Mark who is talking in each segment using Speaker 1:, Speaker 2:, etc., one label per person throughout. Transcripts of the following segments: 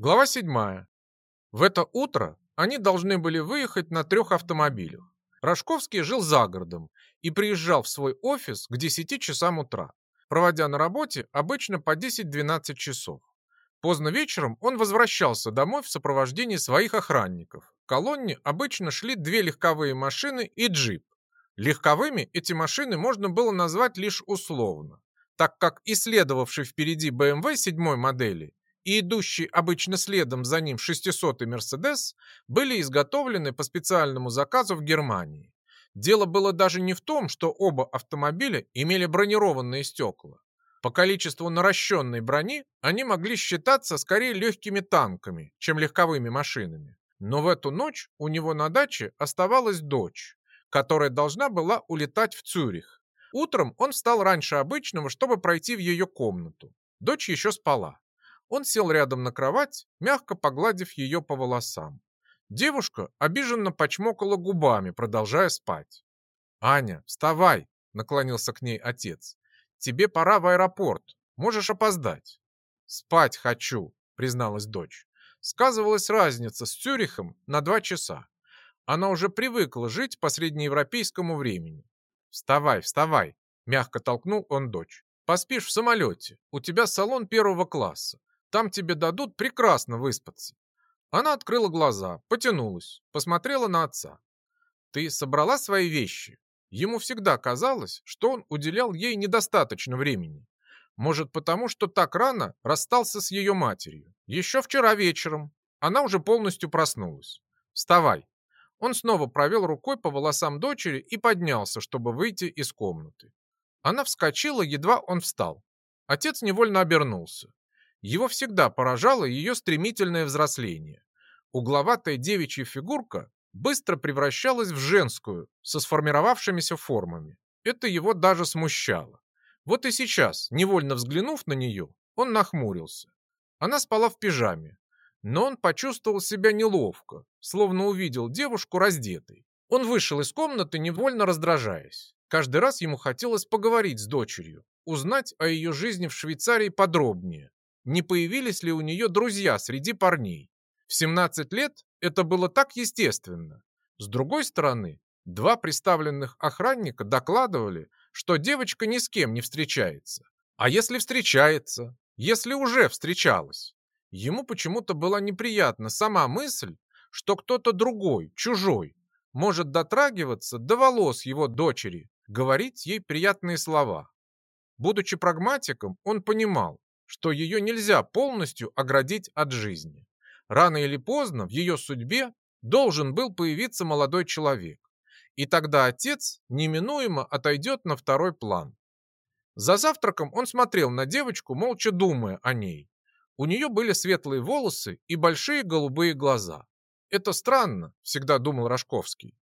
Speaker 1: Глава 7. В это утро они должны были выехать на трех автомобилях. Рожковский жил за городом и приезжал в свой офис к 10 часам утра, проводя на работе обычно по 10-12 часов. Поздно вечером он возвращался домой в сопровождении своих охранников. В колонне обычно шли две легковые машины и джип. Легковыми эти машины можно было назвать лишь условно, так как исследовавший впереди BMW седьмой модели и идущий обычно следом за ним 600-й Мерседес были изготовлены по специальному заказу в Германии. Дело было даже не в том, что оба автомобиля имели бронированные стекла. По количеству наращенной брони они могли считаться скорее легкими танками, чем легковыми машинами. Но в эту ночь у него на даче оставалась дочь, которая должна была улетать в Цюрих. Утром он встал раньше обычного, чтобы пройти в ее комнату. Дочь еще спала. Он сел рядом на кровать, мягко погладив ее по волосам. Девушка обиженно почмокала губами, продолжая спать. «Аня, вставай!» — наклонился к ней отец. «Тебе пора в аэропорт. Можешь опоздать». «Спать хочу», — призналась дочь. Сказывалась разница с Цюрихом на два часа. Она уже привыкла жить по среднеевропейскому времени. «Вставай, вставай!» — мягко толкнул он дочь. «Поспишь в самолете. У тебя салон первого класса. Там тебе дадут прекрасно выспаться». Она открыла глаза, потянулась, посмотрела на отца. «Ты собрала свои вещи?» Ему всегда казалось, что он уделял ей недостаточно времени. Может, потому что так рано расстался с ее матерью. Еще вчера вечером. Она уже полностью проснулась. «Вставай!» Он снова провел рукой по волосам дочери и поднялся, чтобы выйти из комнаты. Она вскочила, едва он встал. Отец невольно обернулся. Его всегда поражало ее стремительное взросление. Угловатая девичья фигурка быстро превращалась в женскую, со сформировавшимися формами. Это его даже смущало. Вот и сейчас, невольно взглянув на нее, он нахмурился. Она спала в пижаме, но он почувствовал себя неловко, словно увидел девушку раздетой. Он вышел из комнаты, невольно раздражаясь. Каждый раз ему хотелось поговорить с дочерью, узнать о ее жизни в Швейцарии подробнее, не появились ли у нее друзья среди парней. В 17 лет это было так естественно. С другой стороны, два представленных охранника докладывали, что девочка ни с кем не встречается. А если встречается? Если уже встречалась? Ему почему-то была неприятна сама мысль, что кто-то другой, чужой, может дотрагиваться до волос его дочери, говорить ей приятные слова. Будучи прагматиком, он понимал, что ее нельзя полностью оградить от жизни. Рано или поздно в ее судьбе должен был появиться молодой человек, и тогда отец неминуемо отойдет на второй план. За завтраком он смотрел на девочку, молча думая о ней. У нее были светлые волосы и большие голубые глаза. Это странно, всегда думал Рожковский.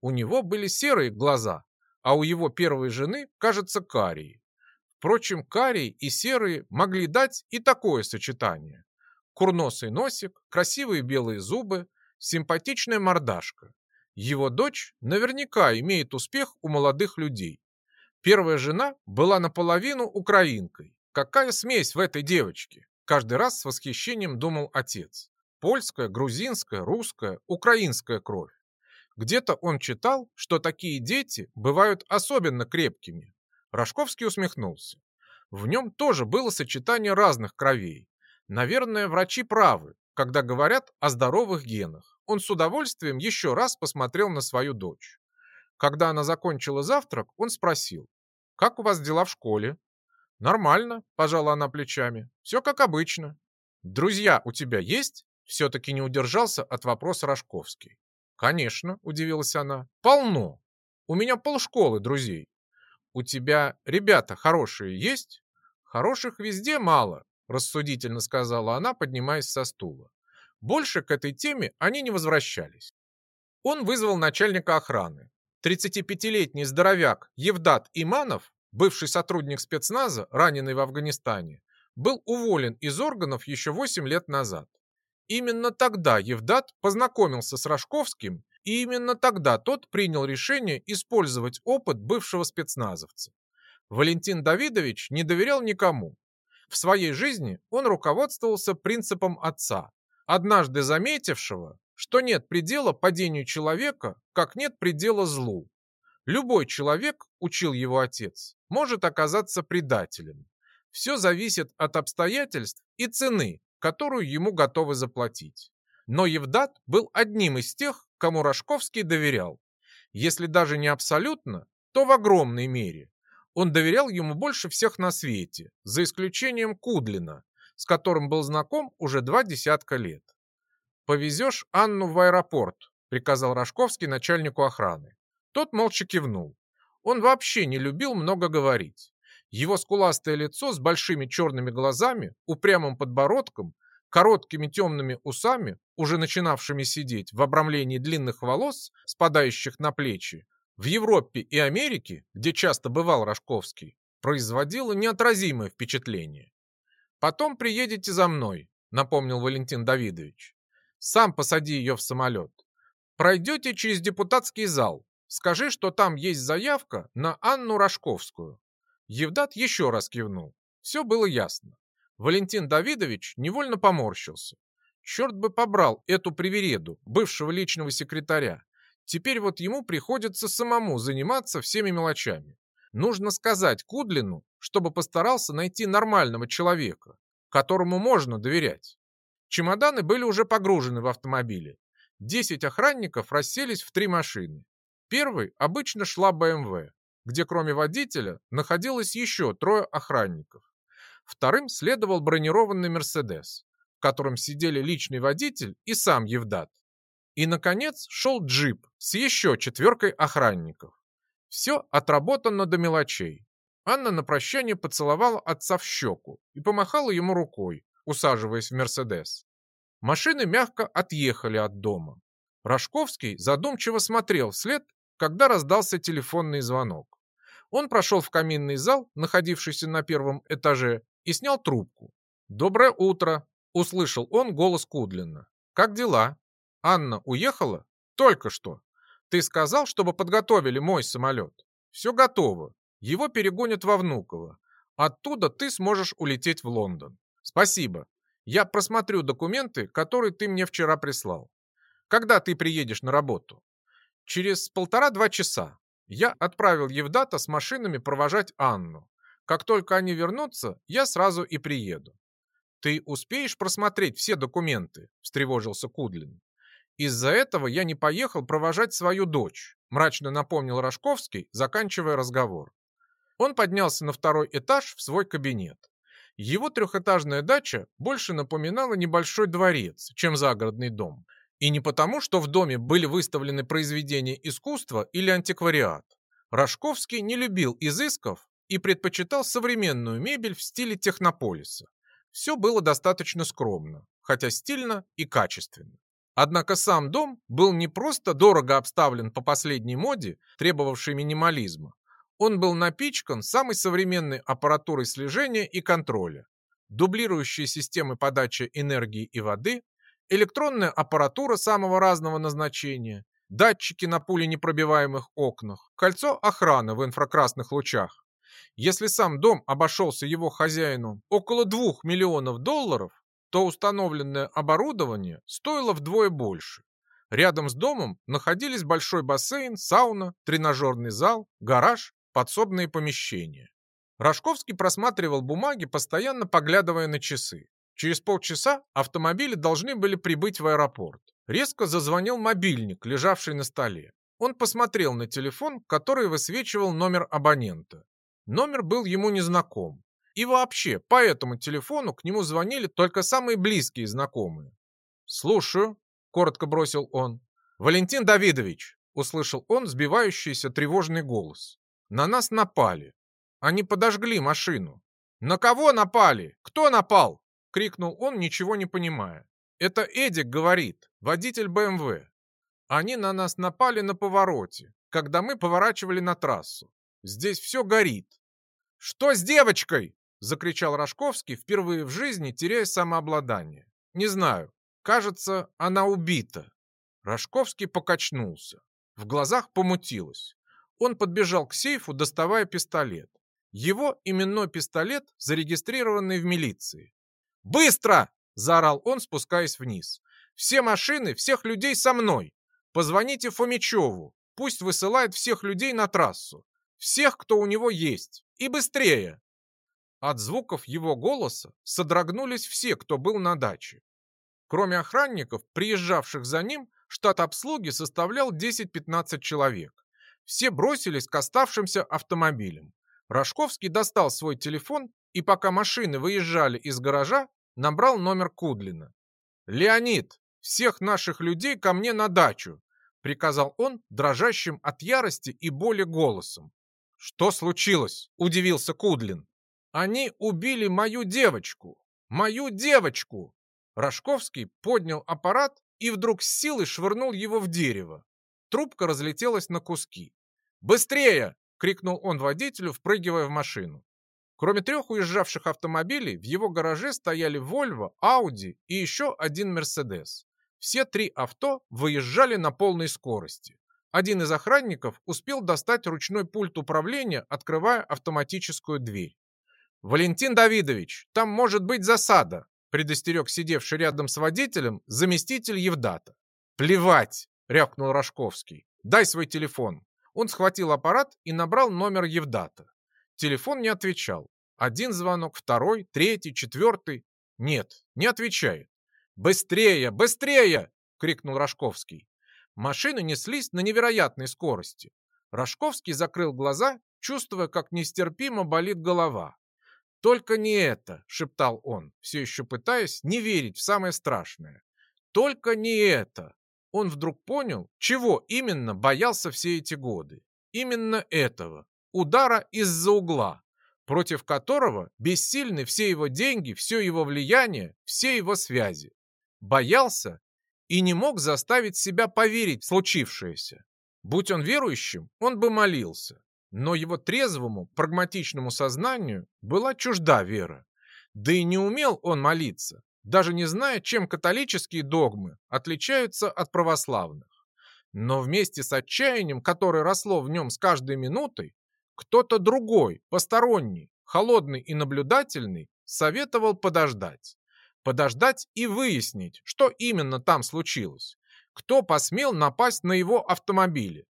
Speaker 1: У него были серые глаза, а у его первой жены, кажется, карие. Впрочем, карий и серые могли дать и такое сочетание. Курносый носик, красивые белые зубы, симпатичная мордашка. Его дочь наверняка имеет успех у молодых людей. Первая жена была наполовину украинкой. Какая смесь в этой девочке? Каждый раз с восхищением думал отец. Польская, грузинская, русская, украинская кровь. Где-то он читал, что такие дети бывают особенно крепкими. Рожковский усмехнулся. В нем тоже было сочетание разных кровей. Наверное, врачи правы, когда говорят о здоровых генах. Он с удовольствием еще раз посмотрел на свою дочь. Когда она закончила завтрак, он спросил, «Как у вас дела в школе?» «Нормально», – пожала она плечами. «Все как обычно». «Друзья у тебя есть?» Все-таки не удержался от вопроса Рожковский. «Конечно», – удивилась она. «Полно. У меня полшколы друзей. «У тебя ребята хорошие есть?» «Хороших везде мало», – рассудительно сказала она, поднимаясь со стула. Больше к этой теме они не возвращались. Он вызвал начальника охраны. 35-летний здоровяк Евдат Иманов, бывший сотрудник спецназа, раненый в Афганистане, был уволен из органов еще 8 лет назад. Именно тогда Евдат познакомился с Рожковским и именно тогда тот принял решение использовать опыт бывшего спецназовца. Валентин Давидович не доверял никому. В своей жизни он руководствовался принципом отца однажды заметившего, что нет предела падению человека, как нет предела злу. Любой человек, учил его отец, может оказаться предателем. Все зависит от обстоятельств и цены, которую ему готовы заплатить. Но Евдат был одним из тех, кому Рожковский доверял. Если даже не абсолютно, то в огромной мере. Он доверял ему больше всех на свете, за исключением Кудлина, с которым был знаком уже два десятка лет. «Повезешь Анну в аэропорт», — приказал Рожковский начальнику охраны. Тот молча кивнул. Он вообще не любил много говорить. Его скуластое лицо с большими черными глазами, упрямым подбородком, короткими темными усами, уже начинавшими сидеть в обрамлении длинных волос, спадающих на плечи, в Европе и Америке, где часто бывал Рожковский, производило неотразимое впечатление. «Потом приедете за мной», — напомнил Валентин Давидович. «Сам посади ее в самолет. Пройдете через депутатский зал. Скажи, что там есть заявка на Анну Рожковскую». Евдат еще раз кивнул. Все было ясно. Валентин Давидович невольно поморщился. Черт бы побрал эту привереду, бывшего личного секретаря. Теперь вот ему приходится самому заниматься всеми мелочами. Нужно сказать Кудлину, чтобы постарался найти нормального человека, которому можно доверять. Чемоданы были уже погружены в автомобили. Десять охранников расселись в три машины. Первой обычно шла БМВ, где кроме водителя находилось еще трое охранников. Вторым следовал бронированный «Мерседес», котором сидели личный водитель и сам Евдат. И, наконец, шел джип с еще четверкой охранников. Все отработано до мелочей. Анна на прощание поцеловала отца в щеку и помахала ему рукой, усаживаясь в «Мерседес». Машины мягко отъехали от дома. Рожковский задумчиво смотрел вслед, когда раздался телефонный звонок. Он прошел в каминный зал, находившийся на первом этаже, и снял трубку. «Доброе утро!» — услышал он голос Кудлина. «Как дела?» Анна уехала? Только что. Ты сказал, чтобы подготовили мой самолет. Все готово. Его перегонят во Внуково. Оттуда ты сможешь улететь в Лондон. Спасибо. Я просмотрю документы, которые ты мне вчера прислал. Когда ты приедешь на работу? Через полтора-два часа. Я отправил Евдата с машинами провожать Анну. Как только они вернутся, я сразу и приеду. Ты успеешь просмотреть все документы? Встревожился Кудлин. Из-за этого я не поехал провожать свою дочь, мрачно напомнил Рожковский, заканчивая разговор. Он поднялся на второй этаж в свой кабинет. Его трехэтажная дача больше напоминала небольшой дворец, чем загородный дом. И не потому, что в доме были выставлены произведения искусства или антиквариат. Рожковский не любил изысков и предпочитал современную мебель в стиле технополиса. Все было достаточно скромно, хотя стильно и качественно. Однако сам дом был не просто дорого обставлен по последней моде, требовавшей минимализма. Он был напичкан самой современной аппаратурой слежения и контроля, дублирующей системы подачи энергии и воды, электронная аппаратура самого разного назначения, датчики на пуленепробиваемых окнах, кольцо охраны в инфракрасных лучах. Если сам дом обошелся его хозяину около 2 миллионов долларов, то установленное оборудование стоило вдвое больше. Рядом с домом находились большой бассейн, сауна, тренажерный зал, гараж, подсобные помещения. Рожковский просматривал бумаги, постоянно поглядывая на часы. Через полчаса автомобили должны были прибыть в аэропорт. Резко зазвонил мобильник, лежавший на столе. Он посмотрел на телефон, который высвечивал номер абонента. Номер был ему незнаком. И вообще, по этому телефону к нему звонили только самые близкие знакомые. «Слушаю», — коротко бросил он. «Валентин Давидович», — услышал он сбивающийся тревожный голос. «На нас напали. Они подожгли машину». «На кого напали? Кто напал?» — крикнул он, ничего не понимая. «Это Эдик говорит, водитель БМВ. Они на нас напали на повороте, когда мы поворачивали на трассу. Здесь все горит». «Что с девочкой?» закричал Рожковский, впервые в жизни теряя самообладание. Не знаю, кажется, она убита. Рожковский покачнулся. В глазах помутилось. Он подбежал к сейфу, доставая пистолет. Его именной пистолет, зарегистрированный в милиции. «Быстро!» — заорал он, спускаясь вниз. «Все машины, всех людей со мной! Позвоните Фомичеву, пусть высылает всех людей на трассу. Всех, кто у него есть. И быстрее!» От звуков его голоса содрогнулись все, кто был на даче. Кроме охранников, приезжавших за ним, штат обслуги составлял 10-15 человек. Все бросились к оставшимся автомобилям. Рожковский достал свой телефон и, пока машины выезжали из гаража, набрал номер Кудлина. «Леонид, всех наших людей ко мне на дачу!» приказал он дрожащим от ярости и боли голосом. «Что случилось?» – удивился Кудлин. Они убили мою девочку! Мою девочку!» Рожковский поднял аппарат и вдруг с силой швырнул его в дерево. Трубка разлетелась на куски. «Быстрее!» — крикнул он водителю, впрыгивая в машину. Кроме трех уезжавших автомобилей, в его гараже стояли Volvo, Audi и еще один Mercedes. Все три авто выезжали на полной скорости. Один из охранников успел достать ручной пульт управления, открывая автоматическую дверь. «Валентин Давидович, там может быть засада», предостерег сидевший рядом с водителем заместитель Евдата. «Плевать!» — рявкнул Рожковский. «Дай свой телефон». Он схватил аппарат и набрал номер Евдата. Телефон не отвечал. Один звонок, второй, третий, четвертый. Нет, не отвечает. «Быстрее! Быстрее!» — крикнул Рожковский. Машины неслись на невероятной скорости. Рожковский закрыл глаза, чувствуя, как нестерпимо болит голова. «Только не это!» — шептал он, все еще пытаясь не верить в самое страшное. «Только не это!» Он вдруг понял, чего именно боялся все эти годы. Именно этого. Удара из-за угла, против которого бессильны все его деньги, все его влияние, все его связи. Боялся и не мог заставить себя поверить в случившееся. Будь он верующим, он бы молился. Но его трезвому, прагматичному сознанию была чужда вера. Да и не умел он молиться, даже не зная, чем католические догмы отличаются от православных. Но вместе с отчаянием, которое росло в нем с каждой минутой, кто-то другой, посторонний, холодный и наблюдательный, советовал подождать. Подождать и выяснить, что именно там случилось. Кто посмел напасть на его автомобиле,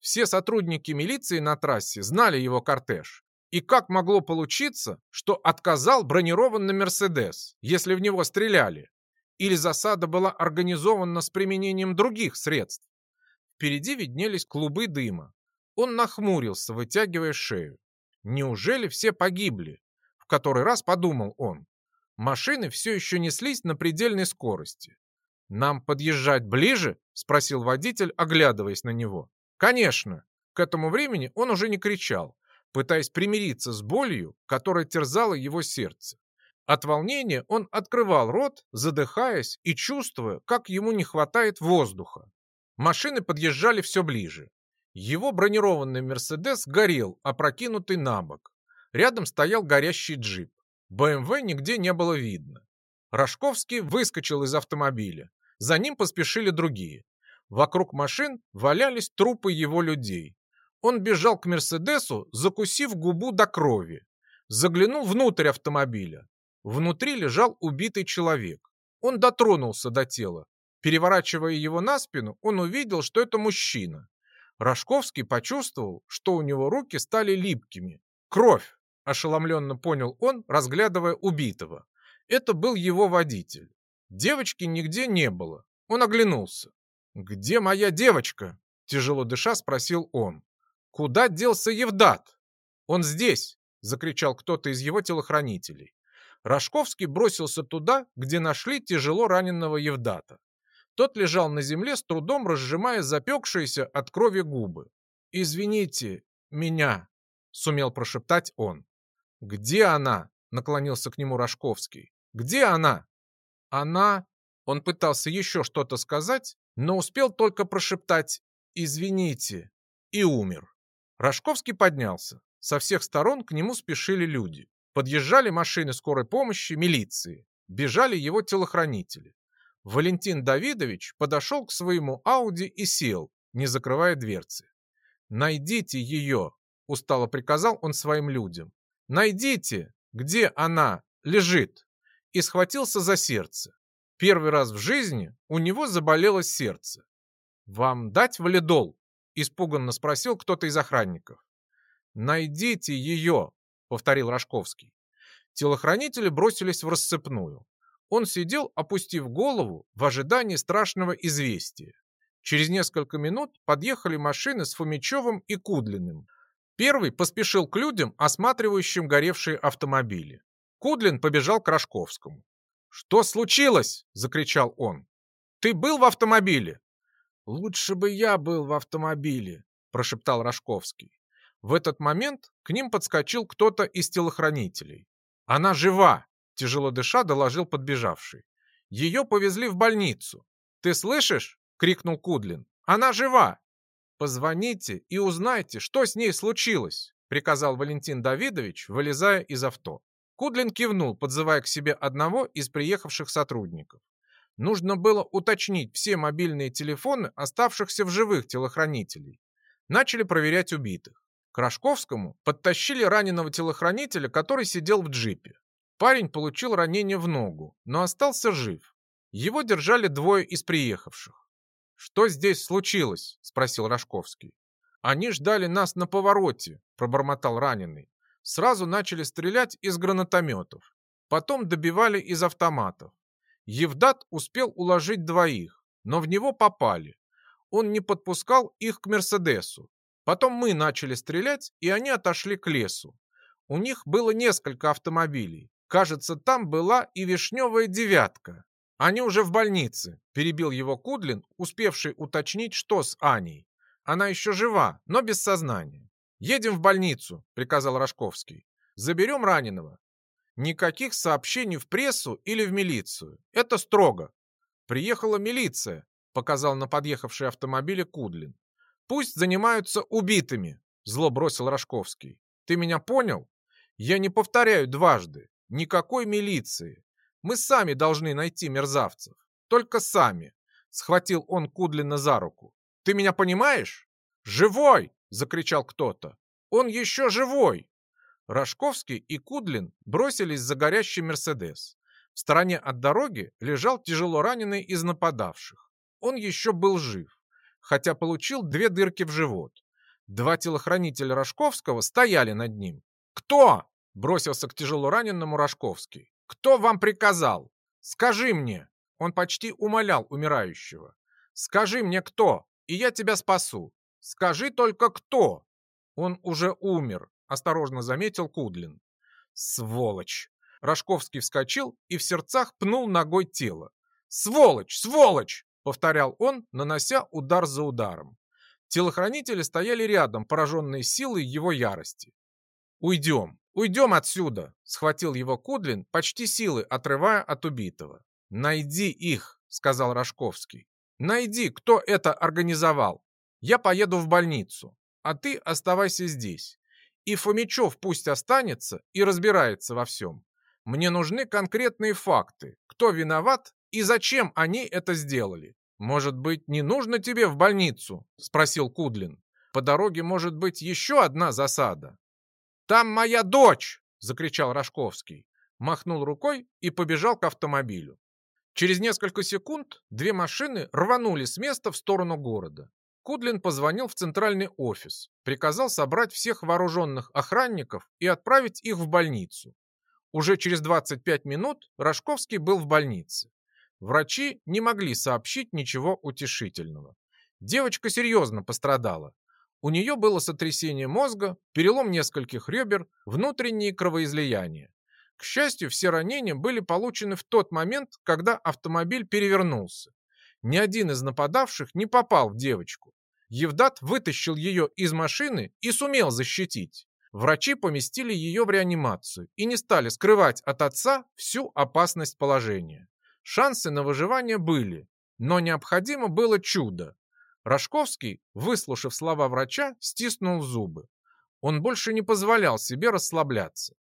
Speaker 1: все сотрудники милиции на трассе знали его кортеж. И как могло получиться, что отказал бронированный «Мерседес», если в него стреляли? Или засада была организована с применением других средств? Впереди виднелись клубы дыма. Он нахмурился, вытягивая шею. Неужели все погибли? В который раз подумал он. Машины все еще неслись на предельной скорости. «Нам подъезжать ближе?» – спросил водитель, оглядываясь на него. Конечно, к этому времени он уже не кричал, пытаясь примириться с болью, которая терзала его сердце. От волнения он открывал рот, задыхаясь и чувствуя, как ему не хватает воздуха. Машины подъезжали все ближе. Его бронированный «Мерседес» горел, опрокинутый на бок. Рядом стоял горящий джип. БМВ нигде не было видно. Рожковский выскочил из автомобиля. За ним поспешили другие. Вокруг машин валялись трупы его людей. Он бежал к Мерседесу, закусив губу до крови. Заглянул внутрь автомобиля. Внутри лежал убитый человек. Он дотронулся до тела. Переворачивая его на спину, он увидел, что это мужчина. Рожковский почувствовал, что у него руки стали липкими. «Кровь!» – ошеломленно понял он, разглядывая убитого. Это был его водитель. Девочки нигде не было. Он оглянулся. «Где моя девочка?» – тяжело дыша спросил он. «Куда делся Евдат?» «Он здесь!» – закричал кто-то из его телохранителей. Рожковский бросился туда, где нашли тяжело раненого Евдата. Тот лежал на земле, с трудом разжимая запекшиеся от крови губы. «Извините меня», — сумел прошептать он. «Где она?» — наклонился к нему Рожковский. «Где она?» «Она...» Он пытался еще что-то сказать, но успел только прошептать «Извините» и умер. Рожковский поднялся. Со всех сторон к нему спешили люди. Подъезжали машины скорой помощи, милиции. Бежали его телохранители. Валентин Давидович подошел к своему Ауди и сел, не закрывая дверцы. «Найдите ее!» – устало приказал он своим людям. «Найдите, где она лежит, и схватился за сердце. Первый раз в жизни у него заболело сердце. «Вам дать валидол?» – испуганно спросил кто-то из охранников. «Найдите ее!» – повторил Рожковский. Телохранители бросились в рассыпную. Он сидел, опустив голову, в ожидании страшного известия. Через несколько минут подъехали машины с Фомичевым и Кудлиным. Первый поспешил к людям, осматривающим горевшие автомобили. Кудлин побежал к Рожковскому. «Что случилось?» – закричал он. «Ты был в автомобиле?» «Лучше бы я был в автомобиле», – прошептал Рожковский. В этот момент к ним подскочил кто-то из телохранителей. «Она жива!» – тяжело дыша доложил подбежавший. «Ее повезли в больницу. Ты слышишь?» – крикнул Кудлин. «Она жива!» «Позвоните и узнайте, что с ней случилось», — приказал Валентин Давидович, вылезая из авто. Кудлин кивнул, подзывая к себе одного из приехавших сотрудников. Нужно было уточнить все мобильные телефоны оставшихся в живых телохранителей. Начали проверять убитых. К Рожковскому подтащили раненого телохранителя, который сидел в джипе. Парень получил ранение в ногу, но остался жив. Его держали двое из приехавших. «Что здесь случилось?» — спросил Рожковский. «Они ждали нас на повороте», — пробормотал раненый. Сразу начали стрелять из гранатометов. Потом добивали из автоматов. Евдат успел уложить двоих, но в него попали. Он не подпускал их к Мерседесу. Потом мы начали стрелять, и они отошли к лесу. У них было несколько автомобилей. Кажется, там была и вишневая девятка. «Они уже в больнице», — перебил его Кудлин, успевший уточнить, что с Аней. «Она еще жива, но без сознания». «Едем в больницу», — приказал Рожковский. «Заберем раненого». «Никаких сообщений в прессу или в милицию. Это строго». «Приехала милиция», — показал на подъехавший автомобиле Кудлин. «Пусть занимаются убитыми», — зло бросил Рожковский. «Ты меня понял? Я не повторяю дважды. Никакой милиции. Мы сами должны найти мерзавцев. Только сами. Схватил он Кудлина за руку. Ты меня понимаешь? Живой! Закричал кто-то. Он еще живой! Рожковский и Кудлин бросились за горящий Мерседес. В стороне от дороги лежал тяжело раненый из нападавших. Он еще был жив, хотя получил две дырки в живот. Два телохранителя Рожковского стояли над ним. «Кто?» – бросился к тяжело раненому Рожковский. «Кто вам приказал? Скажи мне!» Он почти умолял умирающего. «Скажи мне, кто, и я тебя спасу. Скажи только, кто!» «Он уже умер», — осторожно заметил Кудлин. «Сволочь!» Рожковский вскочил и в сердцах пнул ногой тело. «Сволочь! Сволочь!» — повторял он, нанося удар за ударом. Телохранители стояли рядом, пораженные силой его ярости. «Уйдем! Уйдем отсюда!» — схватил его Кудлин, почти силы отрывая от убитого. «Найди их!» — сказал Рожковский. «Найди, кто это организовал. Я поеду в больницу, а ты оставайся здесь. И Фомичев пусть останется и разбирается во всем. Мне нужны конкретные факты, кто виноват и зачем они это сделали. Может быть, не нужно тебе в больницу?» — спросил Кудлин. «По дороге может быть еще одна засада. «Там моя дочь!» — закричал Рожковский. Махнул рукой и побежал к автомобилю. Через несколько секунд две машины рванули с места в сторону города. Кудлин позвонил в центральный офис, приказал собрать всех вооруженных охранников и отправить их в больницу. Уже через 25 минут Рожковский был в больнице. Врачи не могли сообщить ничего утешительного. Девочка серьезно пострадала, у нее было сотрясение мозга, перелом нескольких ребер, внутренние кровоизлияния. К счастью, все ранения были получены в тот момент, когда автомобиль перевернулся. Ни один из нападавших не попал в девочку. Евдат вытащил ее из машины и сумел защитить. Врачи поместили ее в реанимацию и не стали скрывать от отца всю опасность положения. Шансы на выживание были, но необходимо было чудо. Рожковский, выслушав слова врача, стиснул зубы. Он больше не позволял себе расслабляться.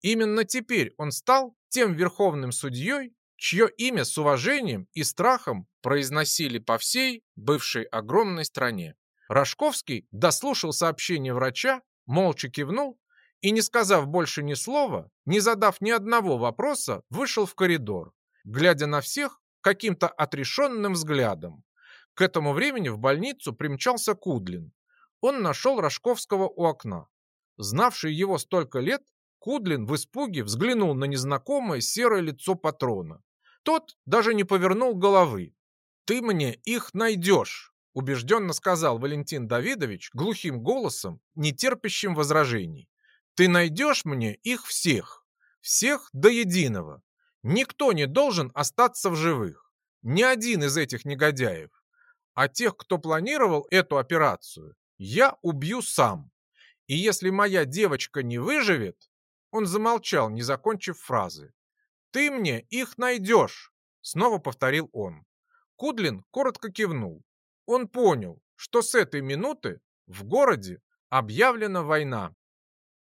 Speaker 1: Именно теперь он стал тем верховным судьей, чье имя с уважением и страхом произносили по всей бывшей огромной стране. Рожковский дослушал сообщение врача, молча кивнул и, не сказав больше ни слова, не задав ни одного вопроса, вышел в коридор, глядя на всех каким-то отрешенным взглядом. К этому времени в больницу примчался Кудлин. Он нашел Рожковского у окна. Знавший его столько лет, Кудлин в испуге взглянул на незнакомое серое лицо патрона. Тот даже не повернул головы. «Ты мне их найдешь!» убежденно сказал Валентин Давидович глухим голосом, не терпящим возражений. «Ты найдешь мне их всех, всех до единого. Никто не должен остаться в живых, ни один из этих негодяев. А тех, кто планировал эту операцию, я убью сам. И если моя девочка не выживет...» Он замолчал, не закончив фразы. «Ты мне их найдешь!» Снова повторил он. Кудлин коротко кивнул. Он понял, что с этой минуты в городе объявлена война.